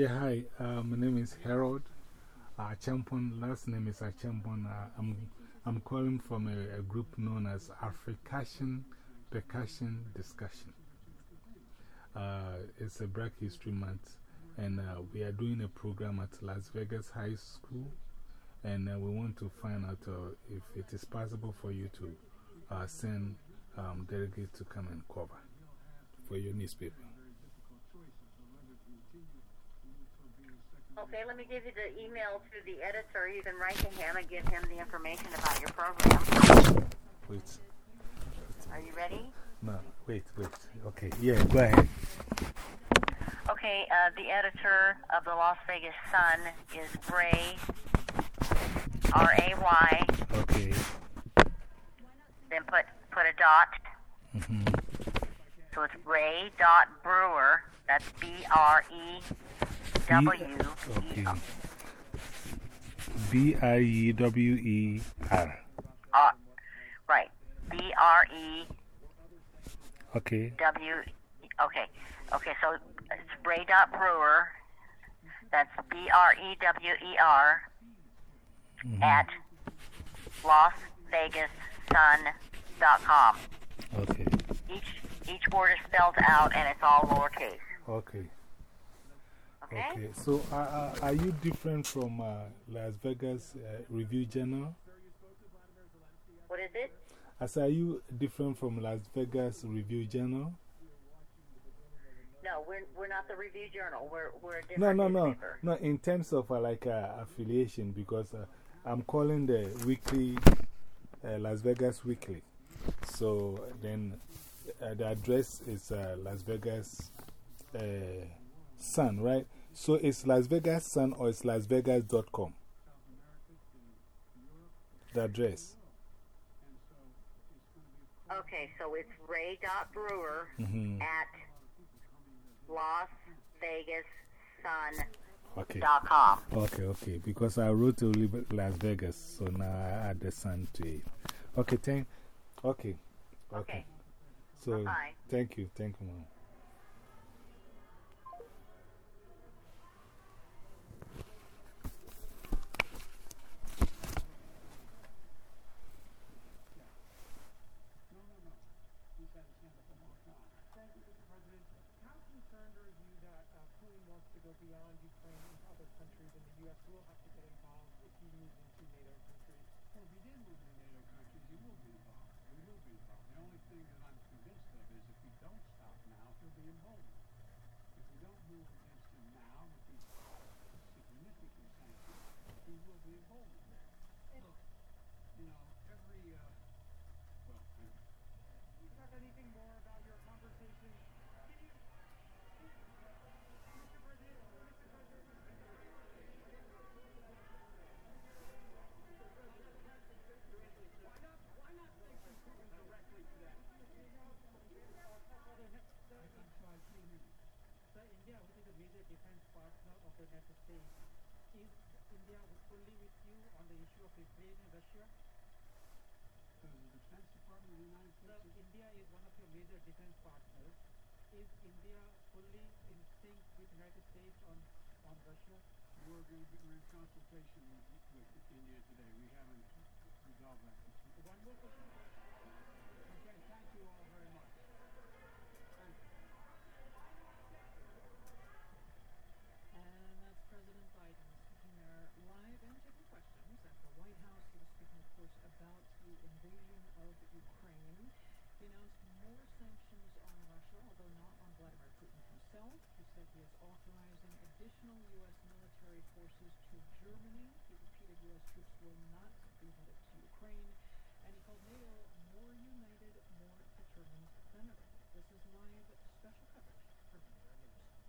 Yeah, hi. Uh, my name is Harold uh, Champon. Last name is Achampon. Uh, I'm, I'm calling from a, a group known as African Percussion Discussion. Uh, it's a Black History Month, and uh, we are doing a program at Las Vegas High School. And uh, we want to find out uh, if it is possible for you to uh, send um, delegates to come and cover for your newspaper. Okay, let me give you the email to the editor. You can write to him and give him the information about your program. Wait. Are you ready? No, wait, wait. Okay, yeah, go ahead. Okay, uh, the editor of the Las Vegas Sun is Ray, R A Y, Okay. then put, put a dot. -hmm. So it's Ray dot Brewer. That's B R E W E Okay. B I E W E R. R. Right. B R E Okay. W. Okay. Okay. So it's Ray dot Brewer. That's B R E W E R -hmm. at LasVegasSun.com. Okay. Each each word is spelled out and it's all lowercase. Okay. Okay. Okay. So, uh, uh, are you different from uh, Las Vegas uh, Review Journal? What is it? I said, are you different from Las Vegas Review Journal? No, we're we're not the Review Journal. We're we're a No, different no, no. newspaper. No, in terms of uh, like uh, affiliation, because uh, I'm calling the weekly uh, Las Vegas Weekly. So then uh, the address is uh, Las Vegas uh, Sun, right? So it's Las Vegas Sun or it's LasVegas.com. The address. Okay, so it's Ray dot Brewer -hmm. at Las Vegas Sun Okay. dot com. Okay, okay. Because I wrote to Las Vegas, so now I add the sun to it. Okay, thank. Okay. Okay. Okay. So, Bye-bye. thank you. Thank you, Mom. How concerned are you that uh, Putin wants to go beyond Ukraine and other countries, and the U.S. will have to get involved if he moves into NATO countries? Well, if he did move into NATO countries, he will be involved. We will be involved. The only thing that I'm convinced of is if we don't stop now, he'll be emboldened. If we don't move against him now with these significant sanctions, he will be emboldened. Look, you know, every, uh, well, anyway. Do you have anything more about your conversation? Can you, Mr. President, Mr. President, Why not, why not say to Putin directly to that? Sir, India, which is a major defense partner of the United States, is India fully with you on the issue of Ukraine and Russia? The Defense Department of the United States India is one of your major defense partners. Is India fully in sync with the United States on, on Russia? We're going to be, we're in consultation with, with India today. We haven't resolved that. One more question. Okay, thank you all very much. Thank you. And that's President Biden speaking there live and taking questions at the White House. He was speaking, of course, about the invasion of Ukraine. He announced more sanctions on Russia, although not on Vladimir Putin himself. He is authorizing additional U.S. military forces to Germany. He repeated U.S. troops will not be headed to Ukraine. And he called NATO more united, more determined than ever. This is live special coverage from NPR News.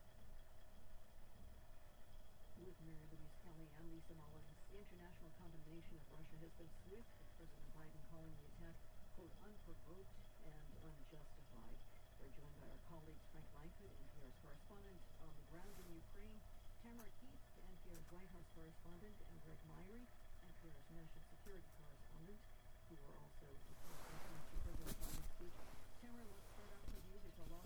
With Mary Louise Kelly, I'm Lisa Mullins. International condemnation of Russia has been swift, with President Biden calling the attack, quote, unprovoked and unjustified. We're joined by our colleagues Frank Langfitt, NPR's correspondent on the ground in Ukraine, Tamara Keith, NPR's White House correspondent, and Greg Myre, NPR's national security correspondent, who are also in to further speech. Tamara, let's start out with you. There's a lot